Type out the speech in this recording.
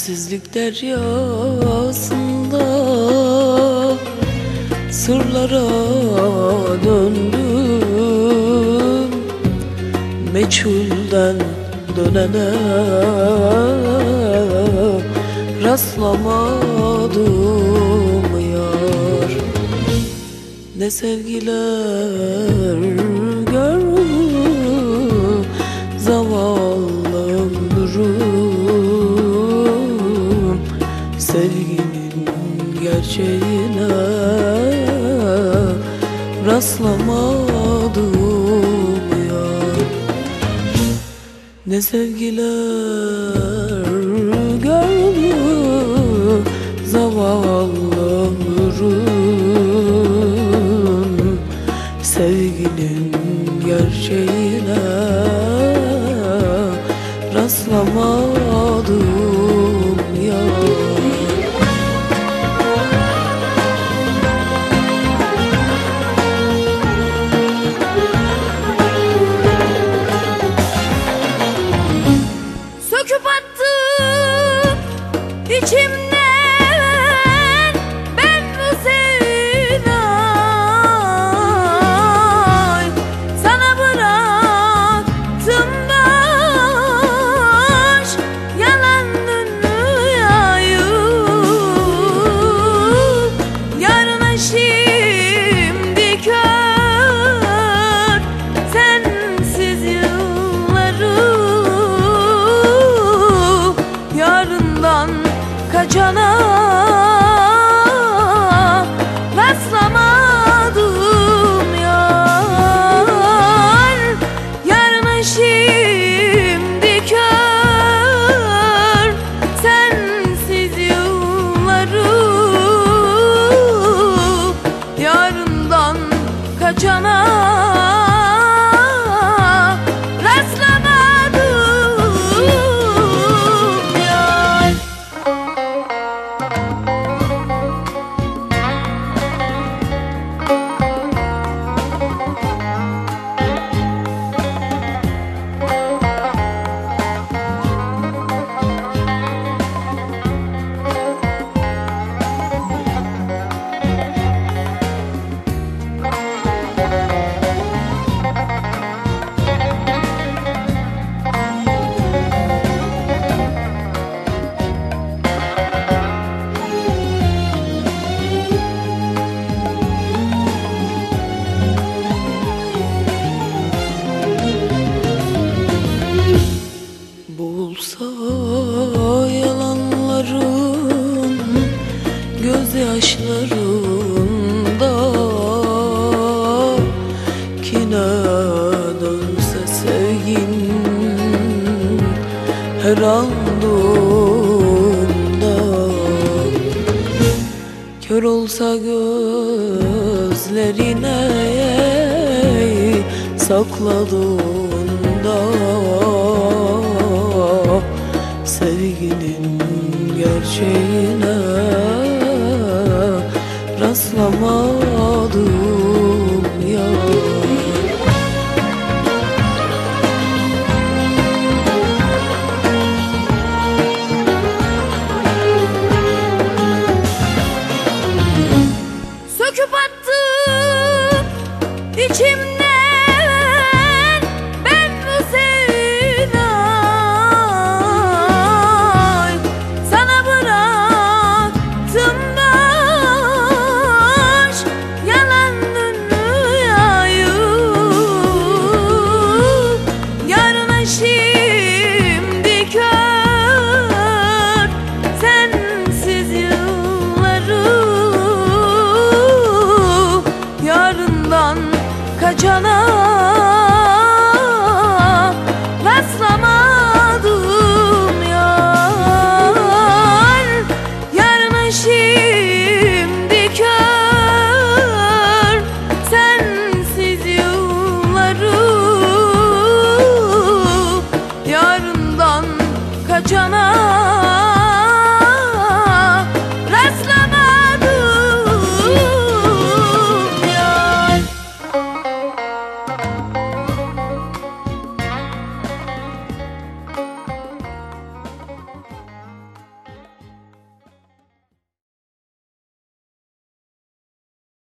Sensizlik deryasında Sırlara döndüm. Meçhulden dönene Rastlamadım yar. Ne sevgiler gerçeğine Rastlamadım yar Ne sevgiler gördüm Zavallı ömrüm Sevginin gerçeğine Rastlamadım kaçana Rastlamadım yar. Yarına şimdi kör Sensiz yılları Yarından kaçana her an doğumda Kör olsa gözlerine sakladığında Sevginin